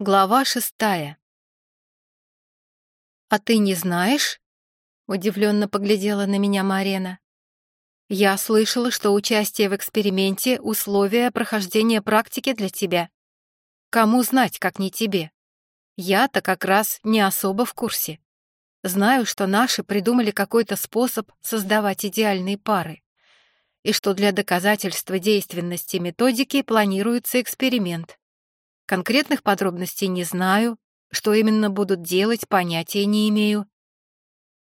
Глава шестая. «А ты не знаешь?» — удивленно поглядела на меня Марена. «Я слышала, что участие в эксперименте — условие прохождения практики для тебя. Кому знать, как не тебе? Я-то как раз не особо в курсе. Знаю, что наши придумали какой-то способ создавать идеальные пары, и что для доказательства действенности методики планируется эксперимент. Конкретных подробностей не знаю. Что именно будут делать, понятия не имею.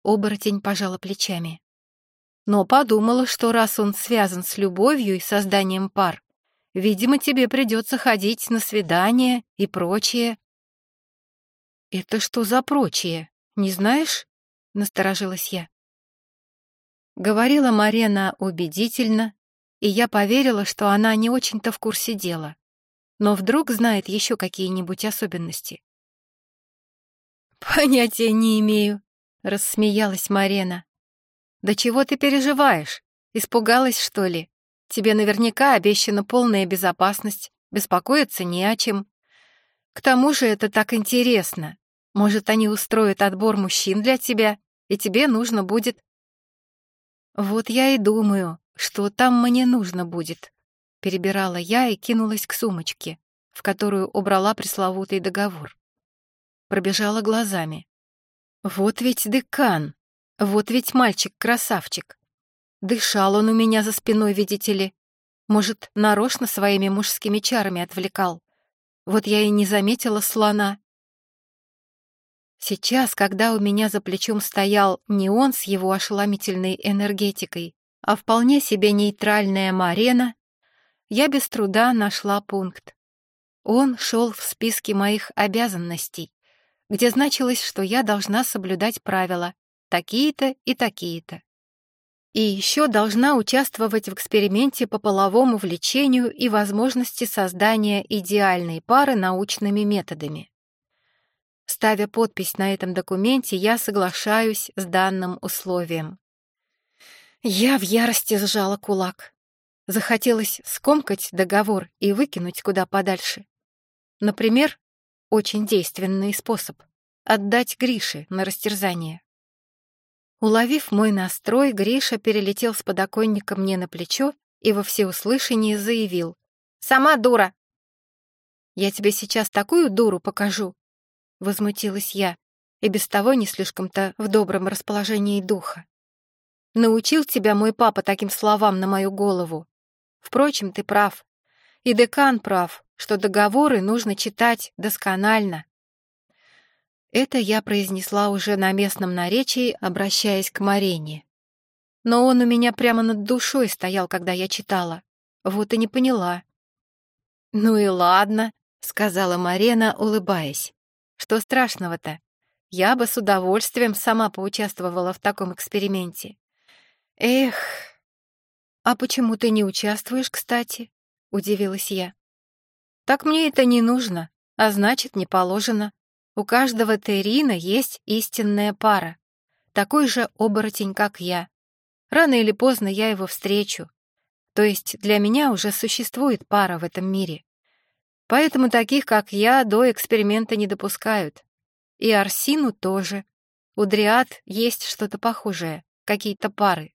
Оборотень пожала плечами. Но подумала, что раз он связан с любовью и созданием пар, видимо, тебе придется ходить на свидания и прочее. «Это что за прочее? Не знаешь?» — насторожилась я. Говорила Марена убедительно, и я поверила, что она не очень-то в курсе дела но вдруг знает еще какие-нибудь особенности. «Понятия не имею», — рассмеялась Марена. «Да чего ты переживаешь? Испугалась, что ли? Тебе наверняка обещана полная безопасность, беспокоиться не о чем. К тому же это так интересно. Может, они устроят отбор мужчин для тебя, и тебе нужно будет...» «Вот я и думаю, что там мне нужно будет», Перебирала я и кинулась к сумочке, в которую убрала пресловутый договор. Пробежала глазами. Вот ведь декан, вот ведь мальчик-красавчик. Дышал он у меня за спиной, видите ли. Может, нарочно своими мужскими чарами отвлекал. Вот я и не заметила слона. Сейчас, когда у меня за плечом стоял не он с его ошеломительной энергетикой, а вполне себе нейтральная Марена, я без труда нашла пункт. Он шел в списке моих обязанностей, где значилось, что я должна соблюдать правила такие-то и такие-то. И еще должна участвовать в эксперименте по половому влечению и возможности создания идеальной пары научными методами. Ставя подпись на этом документе, я соглашаюсь с данным условием. Я в ярости сжала кулак. Захотелось скомкать договор и выкинуть куда подальше. Например, очень действенный способ — отдать Грише на растерзание. Уловив мой настрой, Гриша перелетел с подоконника мне на плечо и во всеуслышание заявил. «Сама дура!» «Я тебе сейчас такую дуру покажу!» — возмутилась я, и без того не слишком-то в добром расположении духа. «Научил тебя мой папа таким словам на мою голову, Впрочем, ты прав. И декан прав, что договоры нужно читать досконально. Это я произнесла уже на местном наречии, обращаясь к Марене. Но он у меня прямо над душой стоял, когда я читала. Вот и не поняла. «Ну и ладно», — сказала Марена, улыбаясь. «Что страшного-то? Я бы с удовольствием сама поучаствовала в таком эксперименте. Эх, «А почему ты не участвуешь, кстати?» — удивилась я. «Так мне это не нужно, а значит, не положено. У каждого Терина есть истинная пара, такой же оборотень, как я. Рано или поздно я его встречу. То есть для меня уже существует пара в этом мире. Поэтому таких, как я, до эксперимента не допускают. И Арсину тоже. У Дриад есть что-то похожее, какие-то пары.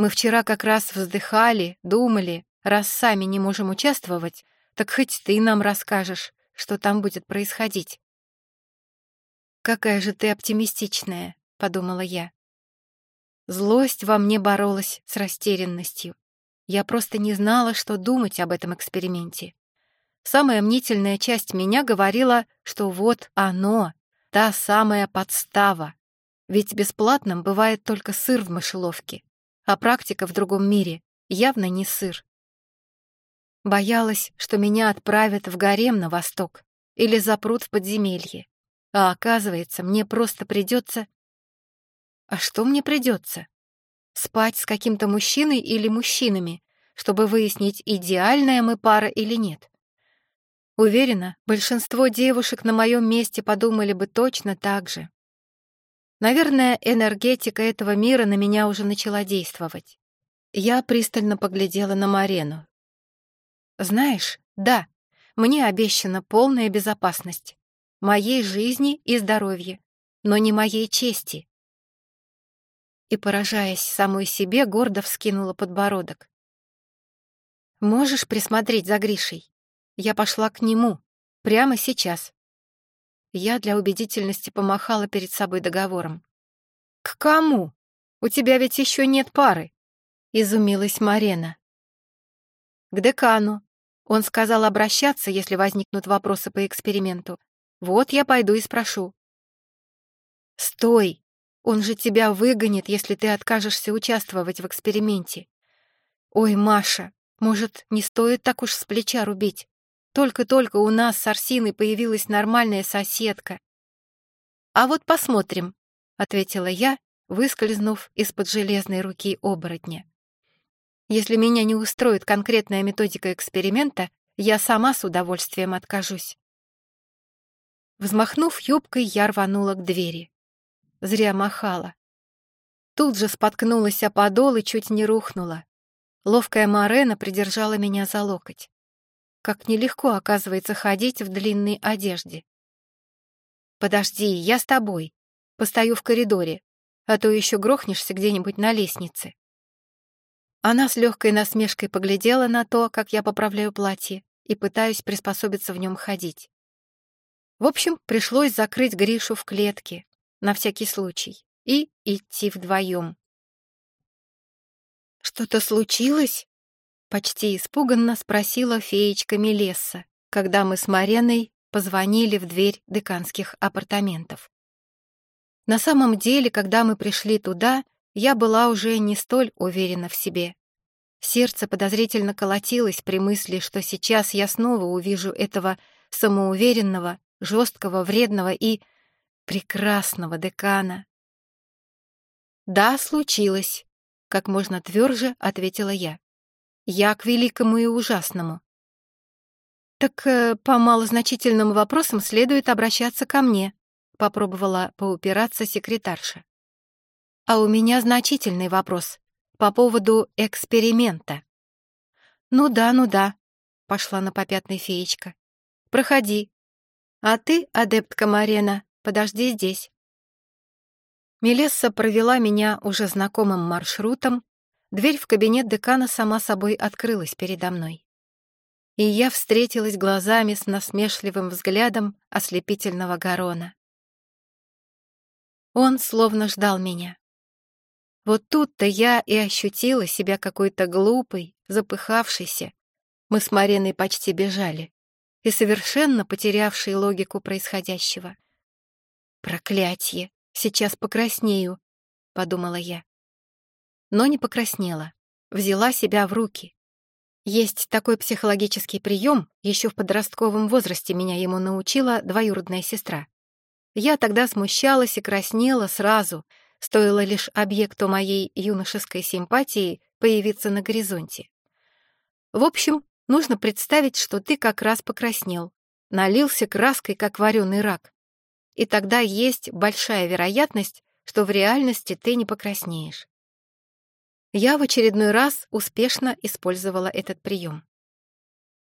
Мы вчера как раз вздыхали, думали, раз сами не можем участвовать, так хоть ты нам расскажешь, что там будет происходить. «Какая же ты оптимистичная», — подумала я. Злость во мне боролась с растерянностью. Я просто не знала, что думать об этом эксперименте. Самая мнительная часть меня говорила, что вот оно, та самая подстава. Ведь бесплатным бывает только сыр в мышеловке а практика в другом мире явно не сыр. Боялась, что меня отправят в гарем на восток или запрут в подземелье. А оказывается, мне просто придется... А что мне придется? Спать с каким-то мужчиной или мужчинами, чтобы выяснить, идеальная мы пара или нет. Уверена, большинство девушек на моем месте подумали бы точно так же. Наверное, энергетика этого мира на меня уже начала действовать. Я пристально поглядела на Марену. «Знаешь, да, Мне обещана полная безопасность. Моей жизни и здоровья, но не моей чести. И, поражаясь самой себе, гордо вскинула подбородок. «Можешь присмотреть за Гришей? Я пошла к нему. Прямо сейчас». Я для убедительности помахала перед собой договором. «К кому? У тебя ведь еще нет пары!» — изумилась Марена. «К декану. Он сказал обращаться, если возникнут вопросы по эксперименту. Вот я пойду и спрошу». «Стой! Он же тебя выгонит, если ты откажешься участвовать в эксперименте. Ой, Маша, может, не стоит так уж с плеча рубить? Только-только у нас с Арсиной появилась нормальная соседка. А вот посмотрим, — ответила я, выскользнув из-под железной руки оборотня. Если меня не устроит конкретная методика эксперимента, я сама с удовольствием откажусь. Взмахнув юбкой, я рванула к двери. Зря махала. Тут же споткнулась о подол и чуть не рухнула. Ловкая Марена придержала меня за локоть. Как нелегко, оказывается, ходить в длинной одежде. «Подожди, я с тобой. Постою в коридоре, а то еще грохнешься где-нибудь на лестнице». Она с легкой насмешкой поглядела на то, как я поправляю платье и пытаюсь приспособиться в нем ходить. В общем, пришлось закрыть Гришу в клетке, на всякий случай, и идти вдвоем. «Что-то случилось?» Почти испуганно спросила феечка Мелесса, когда мы с Мареной позвонили в дверь деканских апартаментов. На самом деле, когда мы пришли туда, я была уже не столь уверена в себе. Сердце подозрительно колотилось при мысли, что сейчас я снова увижу этого самоуверенного, жесткого, вредного и прекрасного декана. «Да, случилось», — как можно тверже ответила я. Я к великому и ужасному. Так э, по малозначительным вопросам следует обращаться ко мне, попробовала поупираться секретарша. А у меня значительный вопрос по поводу эксперимента. Ну да, ну да, пошла на попятный феечка. Проходи. А ты, адептка Марена, подожди здесь. Мелесса провела меня уже знакомым маршрутом Дверь в кабинет декана сама собой открылась передо мной. И я встретилась глазами с насмешливым взглядом ослепительного Гарона. Он словно ждал меня. Вот тут-то я и ощутила себя какой-то глупой, запыхавшейся. Мы с Мариной почти бежали и совершенно потерявшей логику происходящего. «Проклятье! Сейчас покраснею», — подумала я но не покраснела, взяла себя в руки. Есть такой психологический прием, еще в подростковом возрасте меня ему научила двоюродная сестра. Я тогда смущалась и краснела сразу, стоило лишь объекту моей юношеской симпатии появиться на горизонте. В общем, нужно представить, что ты как раз покраснел, налился краской, как вареный рак. И тогда есть большая вероятность, что в реальности ты не покраснеешь. Я в очередной раз успешно использовала этот прием.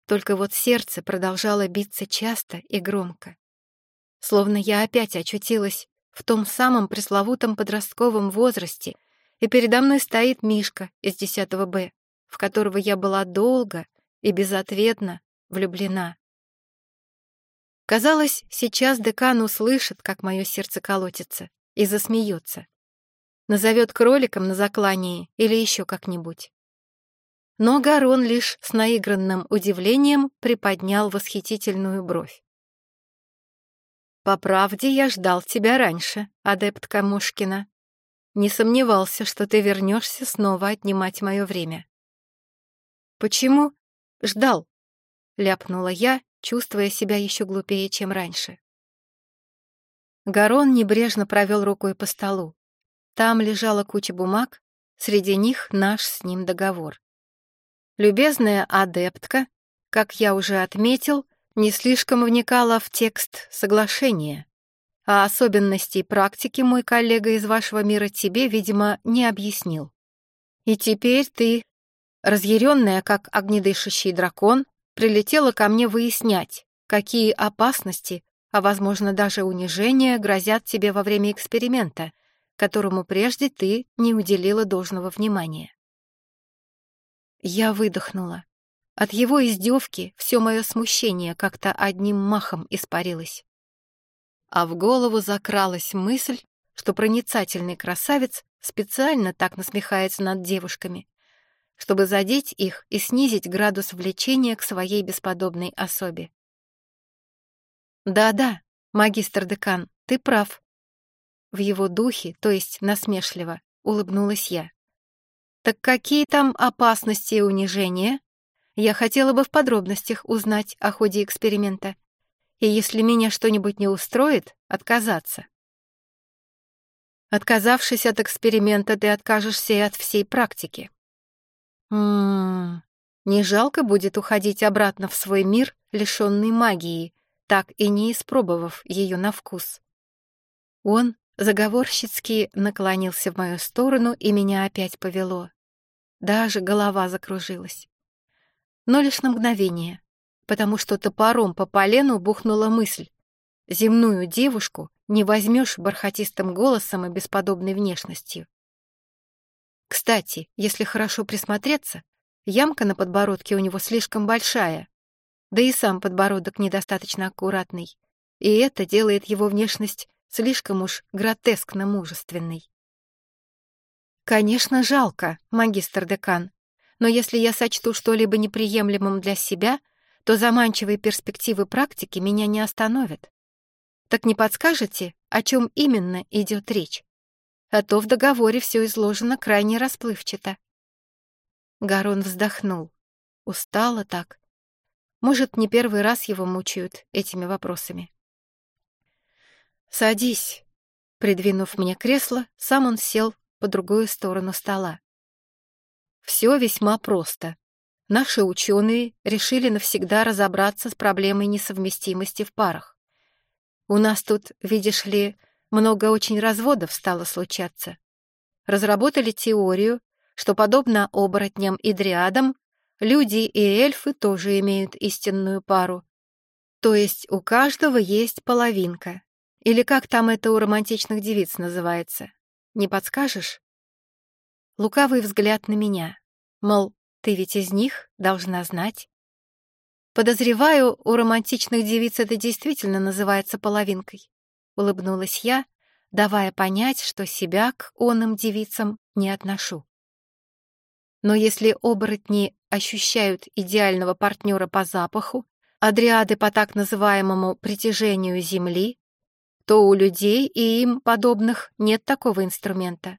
Только вот сердце продолжало биться часто и громко. Словно я опять очутилась в том самом пресловутом подростковом возрасте, и передо мной стоит Мишка из 10 Б, в которого я была долго и безответно влюблена. Казалось, сейчас декан услышит, как мое сердце колотится, и засмеется назовет кроликом на заклании или еще как-нибудь. Но Гарон лишь с наигранным удивлением приподнял восхитительную бровь. «По правде я ждал тебя раньше, адепт Камушкина. Не сомневался, что ты вернешься снова отнимать мое время». «Почему ждал?» — ляпнула я, чувствуя себя еще глупее, чем раньше. Гарон небрежно провел рукой по столу. Там лежала куча бумаг, среди них наш с ним договор. Любезная адептка, как я уже отметил, не слишком вникала в текст соглашения, а особенностей практики мой коллега из вашего мира тебе, видимо, не объяснил. И теперь ты, разъяренная, как огнедышащий дракон, прилетела ко мне выяснять, какие опасности, а возможно даже унижения грозят тебе во время эксперимента, которому прежде ты не уделила должного внимания. Я выдохнула. От его издевки все мое смущение как-то одним махом испарилось. А в голову закралась мысль, что проницательный красавец специально так насмехается над девушками, чтобы задеть их и снизить градус влечения к своей бесподобной особе. «Да-да, магистр декан, ты прав». В его духе, то есть насмешливо, улыбнулась я. «Так какие там опасности и унижения? Я хотела бы в подробностях узнать о ходе эксперимента. И если меня что-нибудь не устроит, отказаться». Отказавшись от эксперимента, ты откажешься и от всей практики. Ммм, не жалко будет уходить обратно в свой мир, лишенный магии, так и не испробовав ее на вкус. Он заговорщицки наклонился в мою сторону, и меня опять повело. Даже голова закружилась. Но лишь на мгновение, потому что топором по полену бухнула мысль. Земную девушку не возьмешь бархатистым голосом и бесподобной внешностью. Кстати, если хорошо присмотреться, ямка на подбородке у него слишком большая, да и сам подбородок недостаточно аккуратный, и это делает его внешность слишком уж гротескно мужественной. Конечно, жалко, магистр-декан, но если я сочту что-либо неприемлемым для себя, то заманчивые перспективы практики меня не остановят. Так не подскажете, о чем именно идет речь? А то в договоре все изложено крайне расплывчато. Гарон вздохнул. Устало так, может, не первый раз его мучают этими вопросами. «Садись», — придвинув мне кресло, сам он сел по другую сторону стола. Все весьма просто. Наши ученые решили навсегда разобраться с проблемой несовместимости в парах. У нас тут, видишь ли, много очень разводов стало случаться. Разработали теорию, что, подобно оборотням и дриадам, Люди и эльфы тоже имеют истинную пару. То есть у каждого есть половинка. Или как там это у романтичных девиц называется? Не подскажешь? Лукавый взгляд на меня. Мол, ты ведь из них должна знать. Подозреваю, у романтичных девиц это действительно называется половинкой. Улыбнулась я, давая понять, что себя к онным девицам не отношу. Но если оборотни ощущают идеального партнера по запаху, а дриады по так называемому притяжению Земли, то у людей и им подобных нет такого инструмента.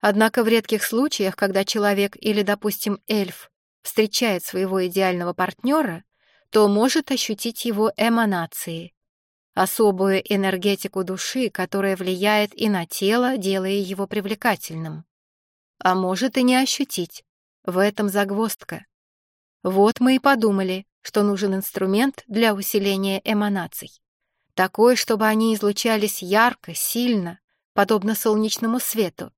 Однако в редких случаях, когда человек или, допустим, эльф встречает своего идеального партнера, то может ощутить его эманации, особую энергетику души, которая влияет и на тело, делая его привлекательным. А может и не ощутить, в этом загвоздка. Вот мы и подумали, что нужен инструмент для усиления эманаций. Такой, чтобы они излучались ярко, сильно, подобно солнечному свету,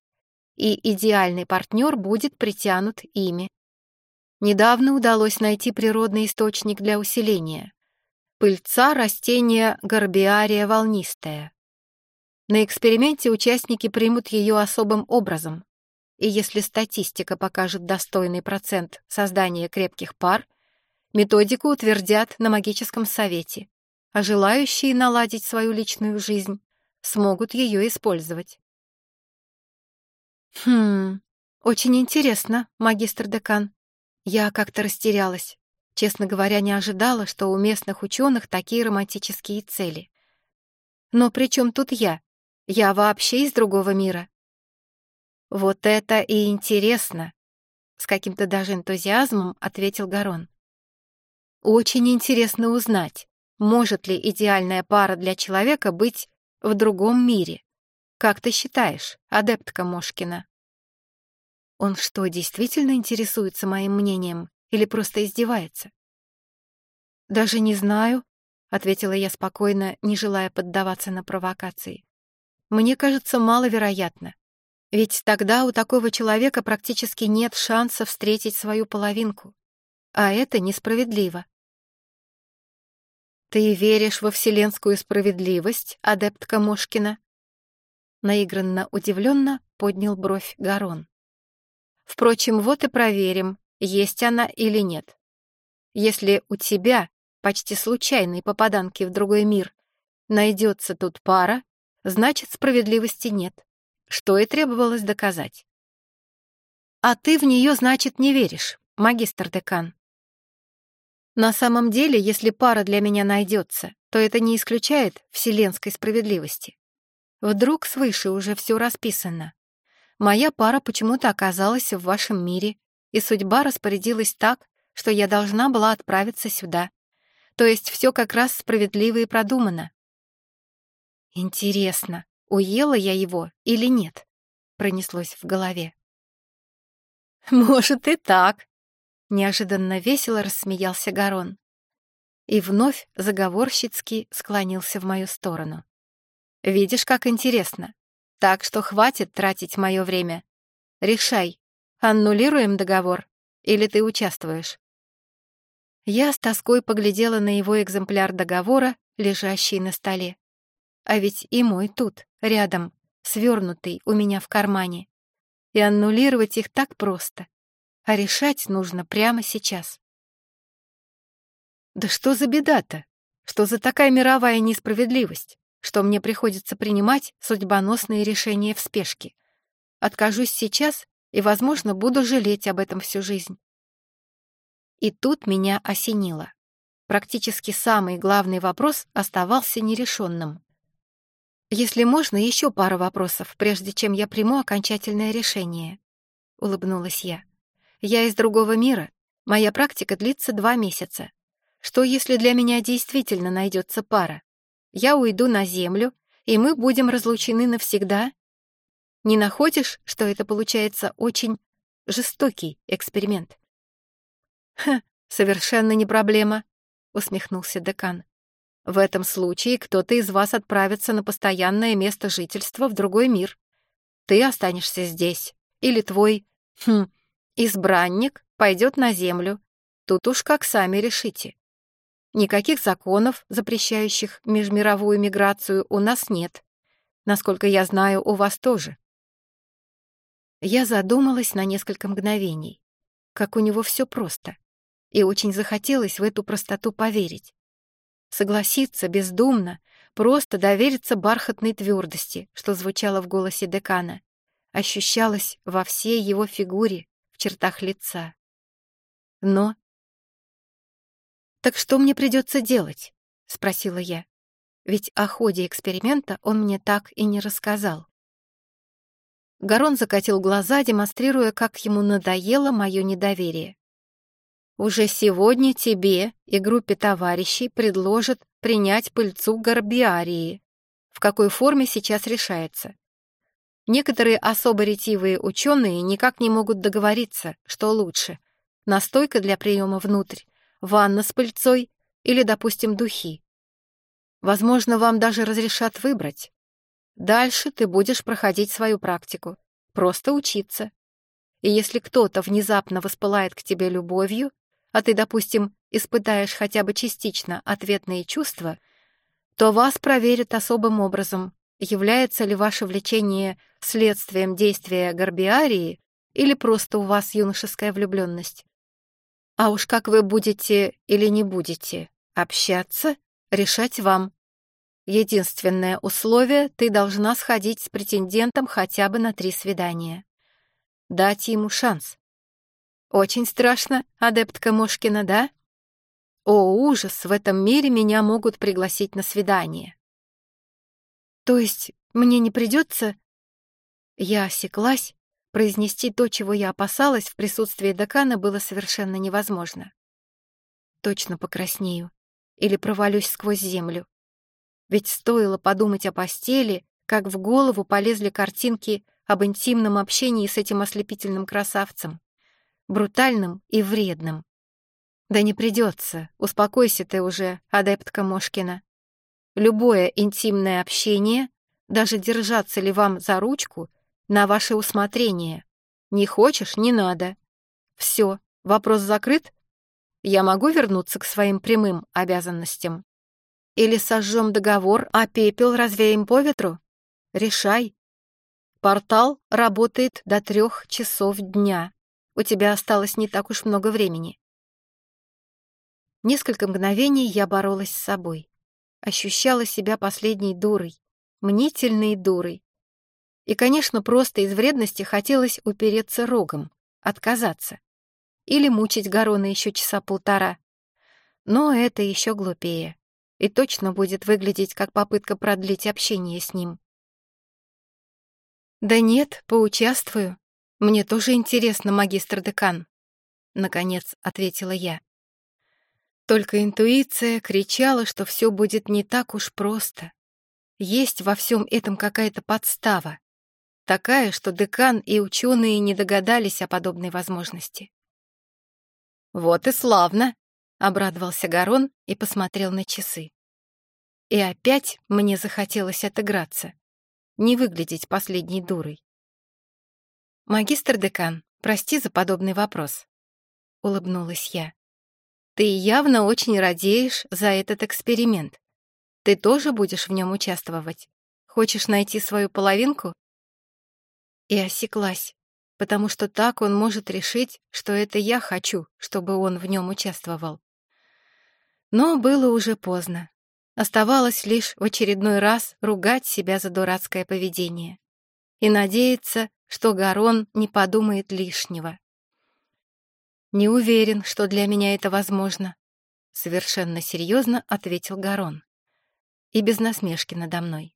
и идеальный партнер будет притянут ими. Недавно удалось найти природный источник для усиления. Пыльца растения горбиария волнистая. На эксперименте участники примут ее особым образом, и если статистика покажет достойный процент создания крепких пар, методику утвердят на магическом совете, а желающие наладить свою личную жизнь смогут ее использовать. Хм, очень интересно, магистр-декан. Я как-то растерялась. Честно говоря, не ожидала, что у местных ученых такие романтические цели. Но при чем тут я? Я вообще из другого мира. «Вот это и интересно!» — с каким-то даже энтузиазмом ответил Гарон. «Очень интересно узнать, может ли идеальная пара для человека быть в другом мире. Как ты считаешь, адептка Мошкина?» Он что, действительно интересуется моим мнением или просто издевается? «Даже не знаю», — ответила я спокойно, не желая поддаваться на провокации. «Мне кажется, маловероятно. Ведь тогда у такого человека практически нет шанса встретить свою половинку. а это несправедливо. «Ты веришь во вселенскую справедливость, адептка Мошкина?» Наигранно удивленно поднял бровь Гарон. «Впрочем, вот и проверим, есть она или нет. Если у тебя, почти случайной попаданки в другой мир, найдется тут пара, значит, справедливости нет, что и требовалось доказать. А ты в нее, значит, не веришь, магистр-декан. На самом деле, если пара для меня найдется, то это не исключает вселенской справедливости. Вдруг свыше уже все расписано. Моя пара почему-то оказалась в вашем мире, и судьба распорядилась так, что я должна была отправиться сюда. То есть все как раз справедливо и продумано. Интересно, уела я его или нет? Пронеслось в голове. Может и так, Неожиданно весело рассмеялся Гарон. И вновь заговорщицки склонился в мою сторону. «Видишь, как интересно. Так что хватит тратить мое время. Решай, аннулируем договор или ты участвуешь?» Я с тоской поглядела на его экземпляр договора, лежащий на столе. А ведь и мой тут, рядом, свернутый у меня в кармане. И аннулировать их так просто а решать нужно прямо сейчас. Да что за беда-то? Что за такая мировая несправедливость, что мне приходится принимать судьбоносные решения в спешке? Откажусь сейчас и, возможно, буду жалеть об этом всю жизнь. И тут меня осенило. Практически самый главный вопрос оставался нерешенным. «Если можно, еще пара вопросов, прежде чем я приму окончательное решение», — улыбнулась я. Я из другого мира. Моя практика длится два месяца. Что, если для меня действительно найдется пара? Я уйду на Землю, и мы будем разлучены навсегда? Не находишь, что это получается очень жестокий эксперимент? «Ха, совершенно не проблема», — усмехнулся декан. «В этом случае кто-то из вас отправится на постоянное место жительства в другой мир. Ты останешься здесь, или твой, хм, Избранник пойдет на землю. Тут уж как сами решите. Никаких законов, запрещающих межмировую миграцию, у нас нет. Насколько я знаю, у вас тоже. Я задумалась на несколько мгновений. Как у него все просто. И очень захотелось в эту простоту поверить. Согласиться бездумно, просто довериться бархатной твердости, что звучало в голосе декана, ощущалось во всей его фигуре, чертах лица. Но... «Так что мне придется делать?» — спросила я. Ведь о ходе эксперимента он мне так и не рассказал. Гарон закатил глаза, демонстрируя, как ему надоело мое недоверие. «Уже сегодня тебе и группе товарищей предложат принять пыльцу горбиарии. В какой форме сейчас решается. Некоторые особо ретивые ученые никак не могут договориться, что лучше — настойка для приема внутрь, ванна с пыльцой или, допустим, духи. Возможно, вам даже разрешат выбрать. Дальше ты будешь проходить свою практику, просто учиться. И если кто-то внезапно воспылает к тебе любовью, а ты, допустим, испытаешь хотя бы частично ответные чувства, то вас проверят особым образом, является ли ваше влечение следствием действия горбиарии или просто у вас юношеская влюбленность. А уж как вы будете или не будете общаться, решать вам. Единственное условие — ты должна сходить с претендентом хотя бы на три свидания. Дать ему шанс. Очень страшно, адептка Мошкина, да? О, ужас, в этом мире меня могут пригласить на свидание. То есть мне не придется... Я осеклась. Произнести то, чего я опасалась, в присутствии декана было совершенно невозможно. Точно покраснею. Или провалюсь сквозь землю. Ведь стоило подумать о постели, как в голову полезли картинки об интимном общении с этим ослепительным красавцем. Брутальным и вредным. Да не придется, успокойся ты уже, адептка Мошкина. Любое интимное общение, даже держаться ли вам за ручку, на ваше усмотрение. Не хочешь — не надо. Все, вопрос закрыт? я могу вернуться к своим прямым обязанностям? Или сожжем договор, а пепел развеем по ветру? Решай. Портал работает до трех часов дня. У тебя осталось не так уж много времени. Несколько мгновений я боролась с собой. Ощущала себя последней дурой, мнительной дурой. И, конечно, просто из вредности хотелось упереться рогом, отказаться. Или мучить Гарона еще часа полтора. Но это еще глупее. И точно будет выглядеть как попытка продлить общение с ним. «Да нет, поучаствую. Мне тоже интересно, магистр-декан», — наконец ответила я. Только интуиция кричала, что все будет не так уж просто. Есть во всем этом какая-то подстава. Такая, что декан и ученые не догадались о подобной возможности. «Вот и славно!» — обрадовался Гарон и посмотрел на часы. И опять мне захотелось отыграться не выглядеть последней дурой. «Магистр декан, прости за подобный вопрос», — улыбнулась я. «Ты явно очень радеешь за этот эксперимент. Ты тоже будешь в нем участвовать? Хочешь найти свою половинку?» И осеклась, потому что так он может решить, что это я хочу, чтобы он в нем участвовал. Но было уже поздно. Оставалось лишь в очередной раз ругать себя за дурацкое поведение и надеяться, что Гарон не подумает лишнего. «Не уверен, что для меня это возможно», — совершенно серьезно ответил Гарон. И без насмешки надо мной.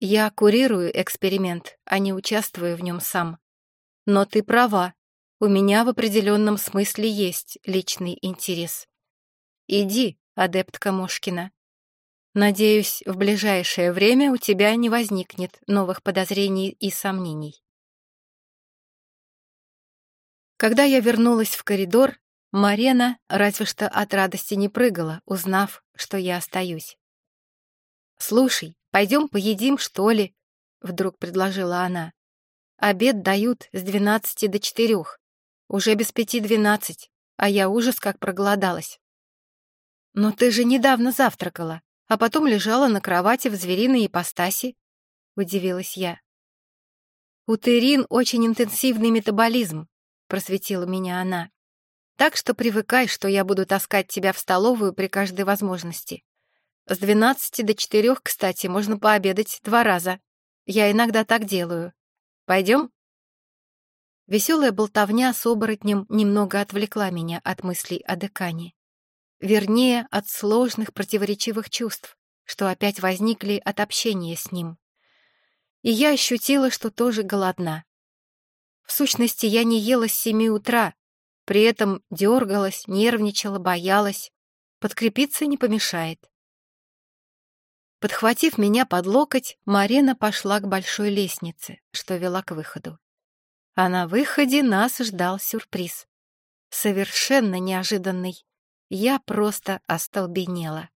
«Я курирую эксперимент, а не участвую в нем сам. Но ты права, у меня в определенном смысле есть личный интерес. Иди, адептка Мошкина, Надеюсь, в ближайшее время у тебя не возникнет новых подозрений и сомнений. Когда я вернулась в коридор, Марена разве что от радости не прыгала, узнав, что я остаюсь. «Слушай, пойдем поедим, что ли?» — вдруг предложила она. «Обед дают с двенадцати до четырех. Уже без пяти двенадцать, а я ужас как проголодалась». «Но ты же недавно завтракала», а потом лежала на кровати в звериной ипостаси», — удивилась я. «У Терин очень интенсивный метаболизм», — просветила меня она. «Так что привыкай, что я буду таскать тебя в столовую при каждой возможности. С двенадцати до четырех, кстати, можно пообедать два раза. Я иногда так делаю. Пойдем?» Веселая болтовня с оборотнем немного отвлекла меня от мыслей о декане вернее, от сложных противоречивых чувств, что опять возникли от общения с ним. И я ощутила, что тоже голодна. В сущности, я не ела с семи утра, при этом дергалась, нервничала, боялась. Подкрепиться не помешает. Подхватив меня под локоть, Марина пошла к большой лестнице, что вела к выходу. А на выходе нас ждал сюрприз. Совершенно неожиданный я просто остолбенела.